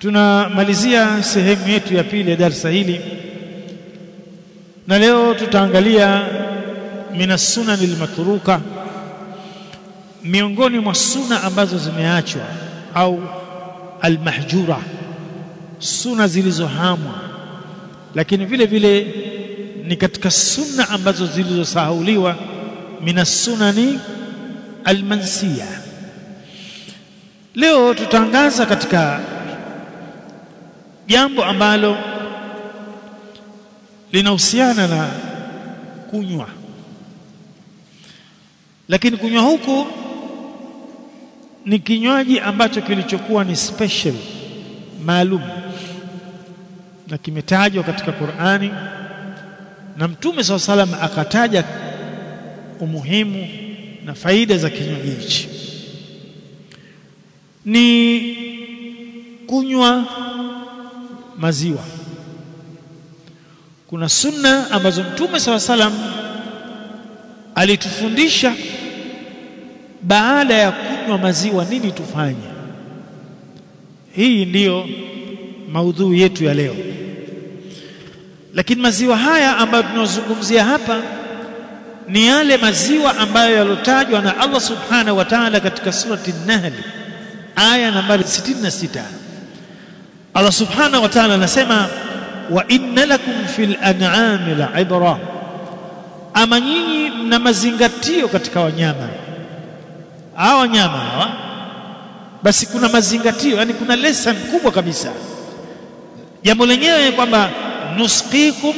tunamalizia sehemu yetu ya pili ya darasa hili. Na leo tutaangalia minas sunan al-matruka miongoni mwa suna ambazo zimeachwa au almahjura suna zilizohamwa. Lakini vile vile ni katika sunna ambazo zilizosahauliwa minas sunani al-mansiya. Leo tutaangaza katika jambo ambalo linahusiana na kunywa. Lakini kunywa huku ni kinywaji ambacho kilichokuwa ni special maalum na kimetajwa katika Qur'ani na Mtume SAW akataja umuhimu na faida za kinywaji hichi. Ni kunywa maziwa. Kuna sunna ambazo mtume saw salam alitufundisha baada ya kunywa maziwa nini tufanye. Hii ndiyo maudhui yetu ya leo. Lakini maziwa haya ambayo tunazungumzia hapa ni yale maziwa ambayo yalotajwa na Allah subhanahu wa ta'ala katika surati an-Nahl aya nambari 66 Allah subhanahu wa ta'ala anasema wa inna lakum fil an'ami la'ibra ama nyinyi mna mazingatio katika wanyama. Hawa wanyama hawa basi kuna mazingatio yani kuna lesson kubwa kabisa. Jambo lenyewe kwamba nusqikum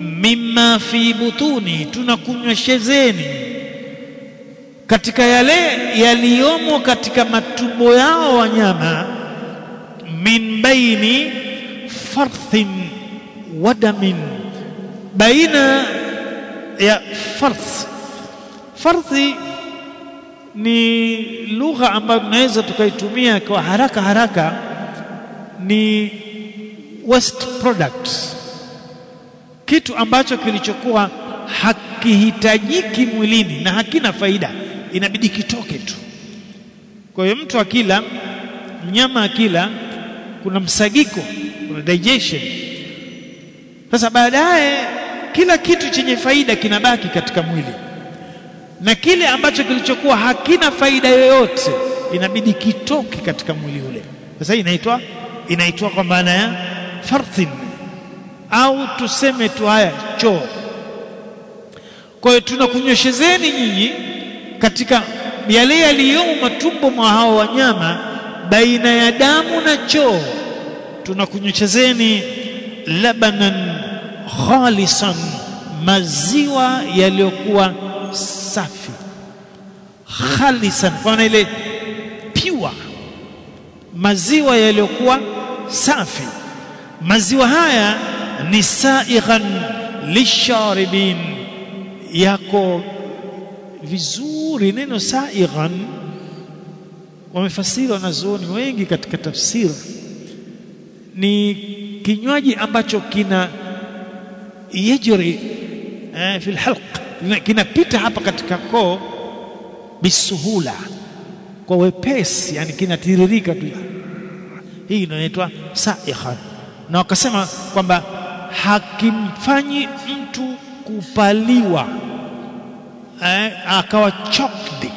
mimma fi butuni tunakunyweshezeni katika yale yaliyomo katika matumbo yao wanyama min baini farthin wa damin. Baina ya farth. Farthi ni lugha ambayo tunaweza tukaitumia kwa haraka haraka ni waste products kitu ambacho kilichokuwa hakihitajiki mwilini na hakina faida inabidi kitoke tu. Kwa hiyo mtu akila mnyama akila kuna msagiko kuna digestion sasa baadaye kila kitu chenye faida kinabaki katika mwili. Na kile ambacho kilichokuwa hakina faida yoyote inabidi kitoke katika mwili ule. Sasa inaitwa inaitwa kwa maana ya farthin. Au tuseme tu haya choo. Kwa hiyo tunakunyoshezeni nyinyi katika yale yaliyomo matumbo mwa hao wanyama baina ya damu na choo tunakunyweshezeni labanan khalisan maziwa yaliyokuwa safi. Khalisan kwa maana ile piwa maziwa yaliyokuwa safi. Maziwa haya ni saighan lisharibin. Yako vizuri neno saighan wamefasiri wanazuoni wengi katika tafsiri ni kinywaji ambacho kina yajri eh, fi alhalq kinapita hapa katika koo bisuhula kwa wepesi yani kinatiririka tu. Hii inaitwa saikha na wakasema kwamba hakimfanyi mtu kupaliwa eh, akawa chokdi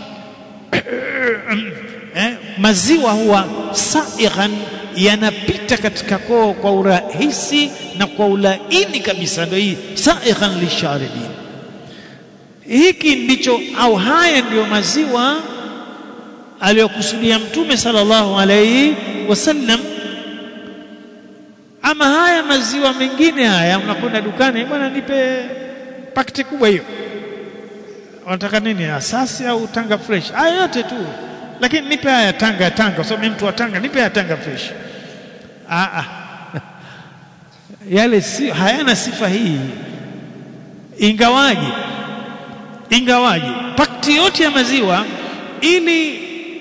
eh, maziwa huwa saighan yanapita katika koo kwa urahisi na kwa ulaini kabisa. Ndio hii saikhan lisharibin hiki ndicho au haya ndiyo maziwa aliyokusudia mtume sallallahu alaihi wasallam. Ama haya maziwa mengine haya unakwenda dukani bwana nipe pakiti kubwa hiyo. Wanataka nini asasi au tanga fresh? Haya yote tu. Lakini nipe haya tanga tanga. Kwa sababu mtu wa tanga nipe haya tanga fresh ah ah. Yale si hayana sifa hii. Ingawaje ingawaje pakti yote ya maziwa ili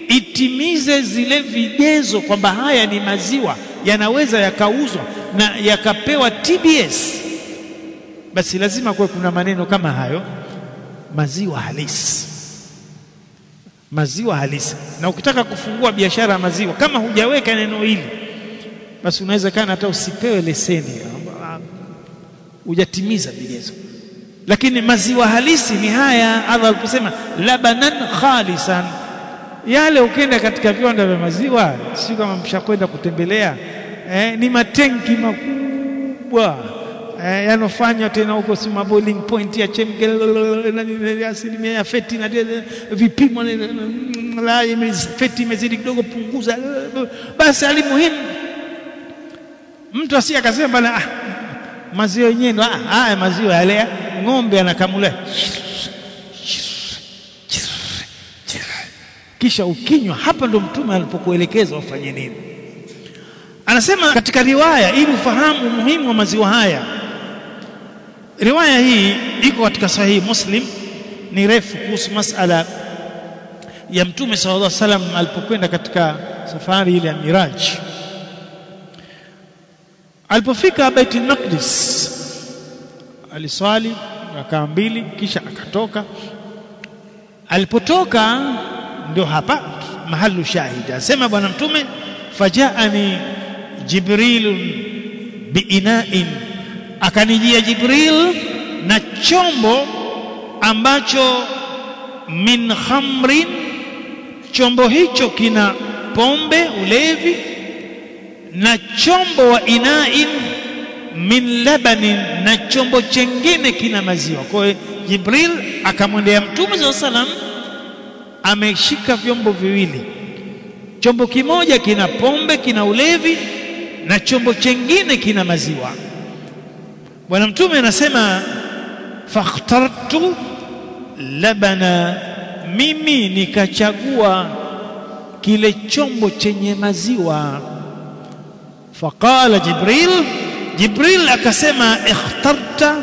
itimize zile vigezo kwamba haya ni maziwa yanaweza yakauzwa na yakapewa TBS basi lazima kuwe kuna maneno kama hayo maziwa halisi. Maziwa halisi. Na ukitaka kufungua biashara ya maziwa kama hujaweka neno hili basi unawezekana hata usipewe leseni hujatimiza vigezo lakini maziwa halisi ni haya Allah aliposema labanan khalisan yale ukienda katika viwanda vya maziwa sio kama mshakwenda kutembelea eh, ni matenki makubwa eh, yanofanywa tena huko si boiling point ya asilimia ya feti na vipimo feti imezidi kidogo punguza basi alimuhimu mtu asiye akasema bana ah, maziwa yenyewe ndo haya maziwa yale ng'ombe anakamulia kisha ukinywa hapa ndo mtume alipokuelekeza ufanye nini. Anasema katika riwaya ili ufahamu umuhimu wa maziwa haya. Riwaya hii iko katika sahihi muslim ni refu kuhusu masala ya mtume sallallahu alaihi wasallam alipokwenda katika safari ile ya miraj alipofika baitul maqdis aliswali rakaa mbili kisha akatoka. Alipotoka ndio hapa mahalu shahid. Asema bwana mtume fajaani jibril biina'in akanijia jibril na chombo ambacho min khamrin chombo hicho kina pombe ulevi na chombo wa inain min labanin na chombo chengine kina maziwa. Kwa hiyo jibril akamwendea mtume saa salam ameshika vyombo viwili. Chombo kimoja kina pombe kina ulevi na chombo chengine kina maziwa. Bwana mtume anasema fakhtartu labana mimi nikachagua kile chombo chenye maziwa faqala jibril jibril akasema ikhtarta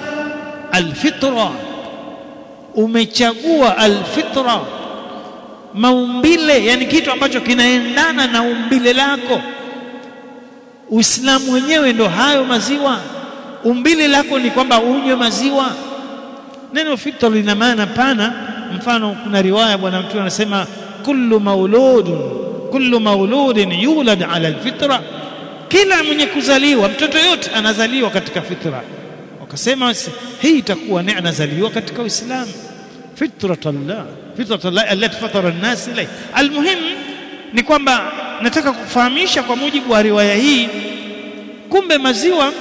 alfitra. Umechagua alfitra. Maumbile yani kitu ambacho kinaendana na umbile lako. Uislamu wenyewe ndo hayo maziwa. Umbile lako ni kwamba unywe maziwa. Neno fitra lina maana pana. Mfano kuna riwaya bwana mtume anasema kullu mauludun kullu mauludin yulad ala alfitra kila mwenye kuzaliwa mtoto yote anazaliwa katika fitra. Wakasema hii itakuwa ni anazaliwa katika uislamu. Fitratullah fitratullah allati fatara an-nas ilay almuhim ni kwamba nataka kufahamisha kwa mujibu wa riwaya hii kumbe maziwa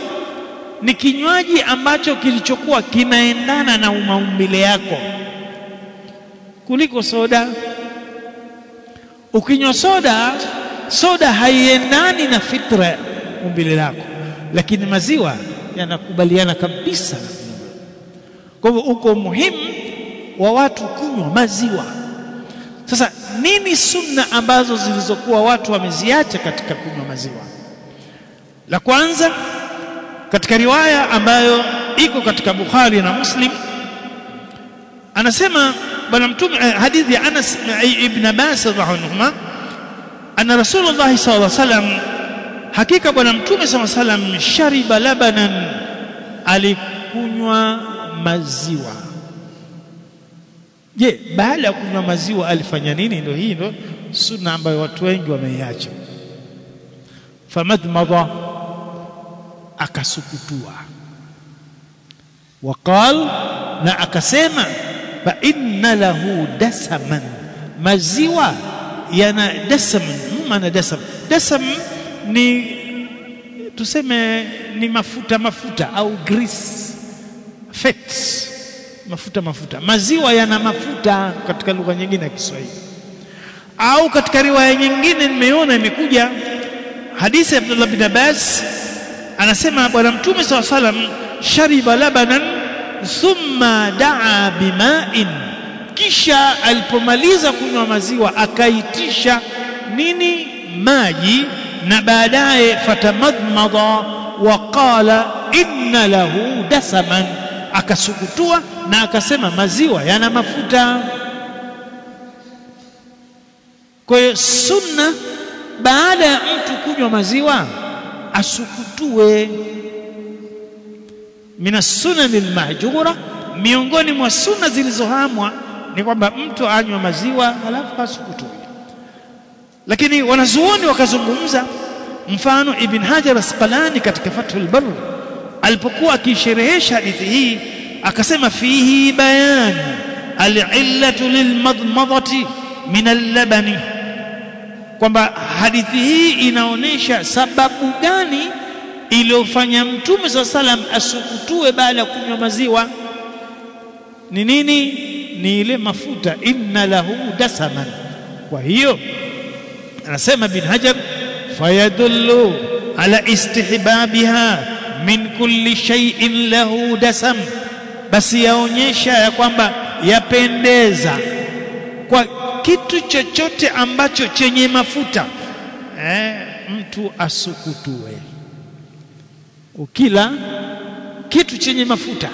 ni kinywaji ambacho kilichokuwa kinaendana na maumbile yako. Kuliko soda ukinywa soda soda haiendani na fitra umbile lako lakini maziwa yanakubaliana kabisa kwa hivyo uko muhimu wa watu kunywa maziwa. Sasa nini sunna ambazo zilizokuwa watu wameziacha katika kunywa maziwa? La kwanza katika riwaya ambayo iko katika Bukhari na Muslim anasema bwana mtume hadithi ya Anas ibn Abbas radhiallahu anna Rasulullah sallallahu alaihi wasallam hakika bwana mtume sallallahu alaihi wasallam shariba labanan alikunywa maziwa. Je baada ya kunywa maziwa alifanya nini? Ndio hii ndio sunna ambayo watu wengi wameiacha. Famadmadha akasukutua. Waqal na akasema fa inna lahu dasaman maziwa yana dasam maana dasam dasam ni tuseme ni mafuta mafuta au grease fats. Mafuta mafuta. Maziwa yana mafuta katika lugha nyingine ya Kiswahili. Au katika riwaya nyingine nimeona imekuja hadithi ya Abdullah bin Abbas anasema bwana mtume saw shariba labanan thumma daa bima'in kisha alipomaliza kunywa maziwa akaitisha nini? Maji na baadaye fatamadmada waqala inna lahu dasaman. Akasukutua na akasema maziwa yana mafuta. Kwa hiyo sunna baada ya mtu kunywa maziwa asukutue minassunani sunani almahjura miongoni mwa sunna zilizohamwa ni kwamba mtu anywa maziwa halafu asukutue lakini wanazuoni wakazungumza mfano ibn hajar asqalani katika fathul bar alipokuwa akisherehesha hadithi hii akasema fihi bayan alillatu lilmadmadati min allabani. Kwamba hadithi hii inaonyesha sababu gani iliyofanya mtume saa salam asukutue baada ya kunywa maziwa. Ni nini ni ile mafuta inna lahu dasaman. Kwa hiyo anasema bin hajar fayadullu ala istihbabiha min kulli shay'in lahu dasam. Basi yaonyesha ya kwamba yapendeza kwa kitu chochote ambacho chenye mafuta. Eh, mtu asukutue ukila kitu chenye mafuta.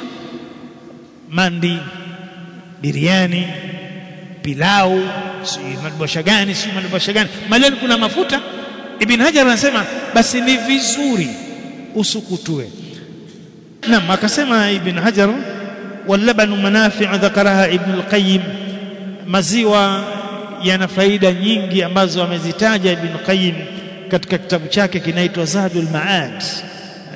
Mandi biriani pilau si madbosha gani si madbosha gani. Maleni kuna mafuta. Ibn hajar anasema basi ni vizuri usukutue. Naam akasema ibn hajar walabanu manafi'u dhakaraha ibn al-qayyim. Maziwa yana faida nyingi ambazo amezitaja ibn qayyim katika kitabu chake kinaitwa zadul maad.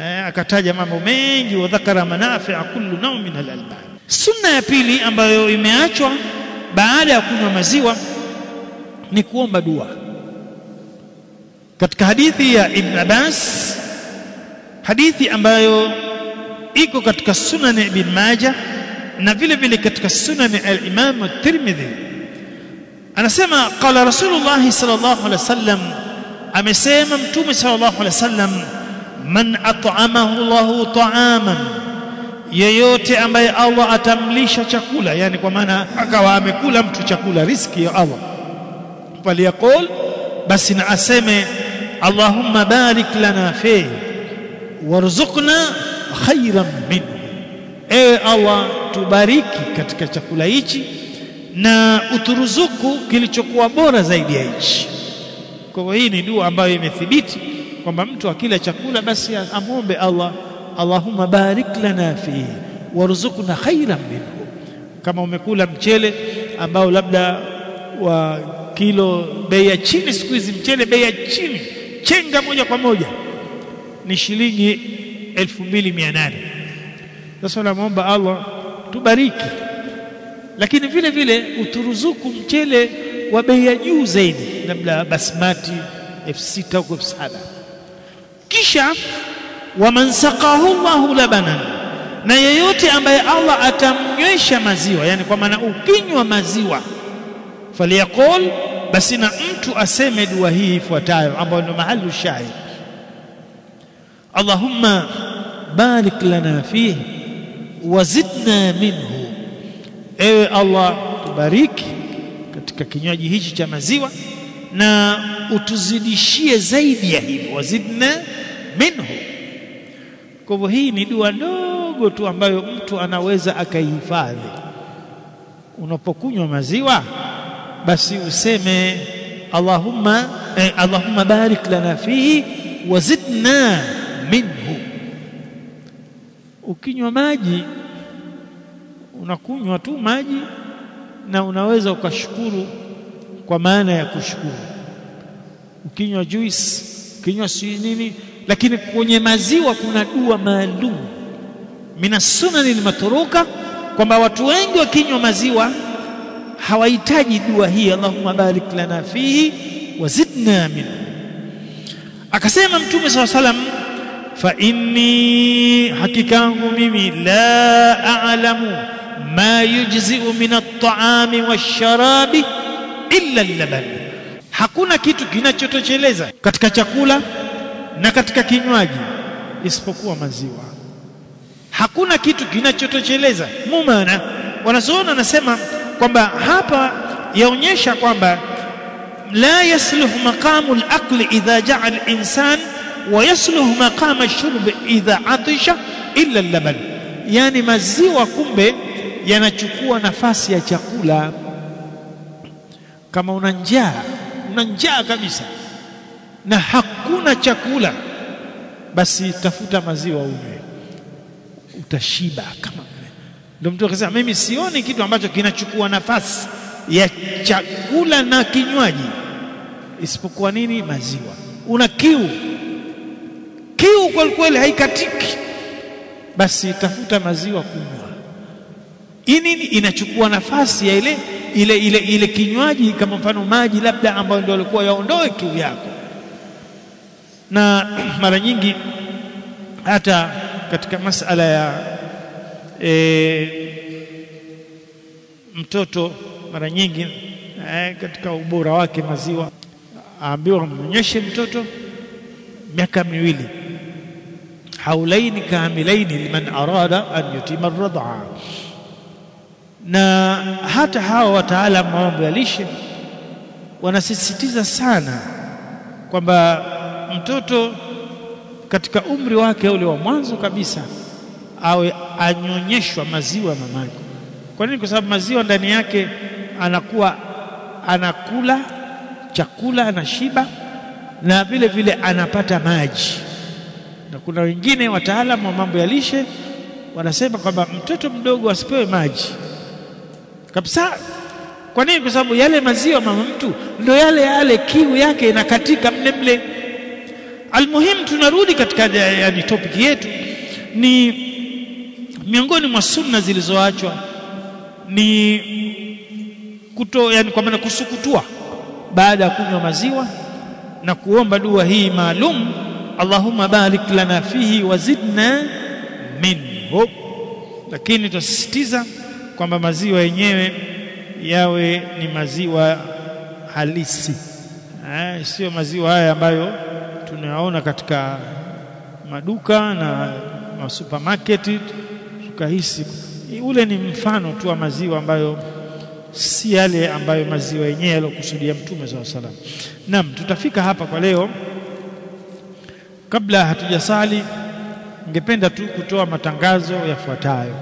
Eh, akataja mambo mengi wa dhakara manafi'a kullu naw min al-alban sunna ya pili ambayo imeachwa baada ya kunywa maziwa ni kuomba dua. Katika hadithi ya ibn abbas hadithi ambayo iko katika sunan ibn majah na vile vile katika sunan al-imam at-tirmidhi anasema qala rasulullah sallallahu alaihi wasallam amesema mtume sallallahu alaihi wasallam man at'amahu Allahu ta'aman yeyote ambaye Allah atamlisha chakula yani kwa maana akawa amekula mtu chakula riski ya Allah. Faliyaqul basi na aseme Allahumma barik lana fi warzuqna khairan minhu. Ewe Allah tubariki katika chakula hichi na uturuzuku kilichokuwa bora zaidi ya hichi. Kwa hii ni dua ambayo imethibiti kwamba mtu akila chakula basi amwombe Allah Allahumma barik lana fihi warzuqna khairan minhu. Kama umekula mchele ambao labda wa kilo bei ya chini siku hizi mchele bei ya chini chenga moja kwa moja ni shilingi 2800 sasa namuomba Allah tubariki. Lakini vile vile uturuzuku mchele wa bei ya juu zaidi labda basmati 6000 au 7000 kisha waman saqahu Allahu labanan. Na yeyote ambaye Allah atamnywesha maziwa yani kwa maana ukinywa maziwa faliyaqul basi na mtu aseme dua hii ifuatayo ambayo ndio mahali shahid. Allahumma barik lana fihi wazidna minhu. Ewe Allah tubariki katika kinywaji hichi cha maziwa na utuzidishie zaidi ya hivyo. Wazidna minhu kwa hivyo hii ni dua ndogo tu ambayo mtu anaweza akaihifadhi. Unapokunywa maziwa basi useme Allahumma eh, Allahumma barik lana fihi wazidna minhu. Ukinywa maji unakunywa tu maji na unaweza ukashukuru kwa maana ya kushukuru. Ukinywa juice ukinywa si nini lakini kwenye maziwa kuna dua maalum. Mina sunani matruka kwamba watu wengi wakinywa maziwa hawahitaji dua hii Allahumma barik lana fihi wazidna min akasema mtume SAW salam fa inni hakika yangu mimi la a'lamu ma yujzi'u min at-ta'ami illa al-laban. Hakuna kitu kinachotocheleza katika chakula na katika kinywaji isipokuwa maziwa. Hakuna kitu kinachotocheleza mumana wanazoona nasema kwamba hapa yaonyesha kwamba la yasluhu maqamu al-aqli idha ja'a al-insan wa yasluhu maqama ash-shurb idha atisha illa al-laban. Yani maziwa kumbe yanachukua nafasi ya chakula. Kama una njaa una njaa kabisa na hakuna chakula basi tafuta maziwa unywe. Utashiba kama ndio mtu akasema mimi sioni kitu ambacho kinachukua nafasi ya chakula na kinywaji isipokuwa nini? Maziwa. Una kiu? Kiu kwa kweli haikatiki. Basi tafuta maziwa kunywa. Ini inachukua nafasi ya ile ile ile ile kinywaji kama mfano maji labda ambayo ndio alikuwa yaondoe kiu yako na mara nyingi hata katika masala ya e, mtoto mara nyingi e, katika ubora wake maziwa aambiwa mnyonyeshe mtoto miaka miwili. Haulaini kamilaini liman arada an yutima ar na hata hawa wataalamu wa mambo ya lishe wanasisitiza sana kwamba mtoto katika umri wake ule wa mwanzo kabisa awe anyonyeshwa maziwa mamake. Kwa nini? Kwa sababu maziwa ndani yake anakuwa anakula chakula anashiba na vile vile anapata maji. Na kuna wengine wataalamu wa mambo ya lishe wanasema kwamba mtoto mdogo asipewe maji kabisa. Kwa nini? Kwa sababu yale maziwa mama mtu ndio yale yale, kiu yake inakatika mle mle. Almuhimu, tunarudi katika yani topic yetu, ni miongoni mwa sunna zilizoachwa ni kuto, yani kwa maana kusukutua baada ya kunywa maziwa na kuomba dua hii maalum, Allahumma barik lana fihi wazidna minhu. Lakini tutasisitiza kwamba maziwa yenyewe yawe ni maziwa halisi eh, sio maziwa haya ambayo tunayaona katika maduka na masupermarket tukahisi ule ni mfano tu wa maziwa ambayo si yale ambayo maziwa yenyewe yalokusudia Mtume SAW salam. Naam, tutafika hapa kwa leo. Kabla hatujasali, ningependa tu kutoa matangazo yafuatayo.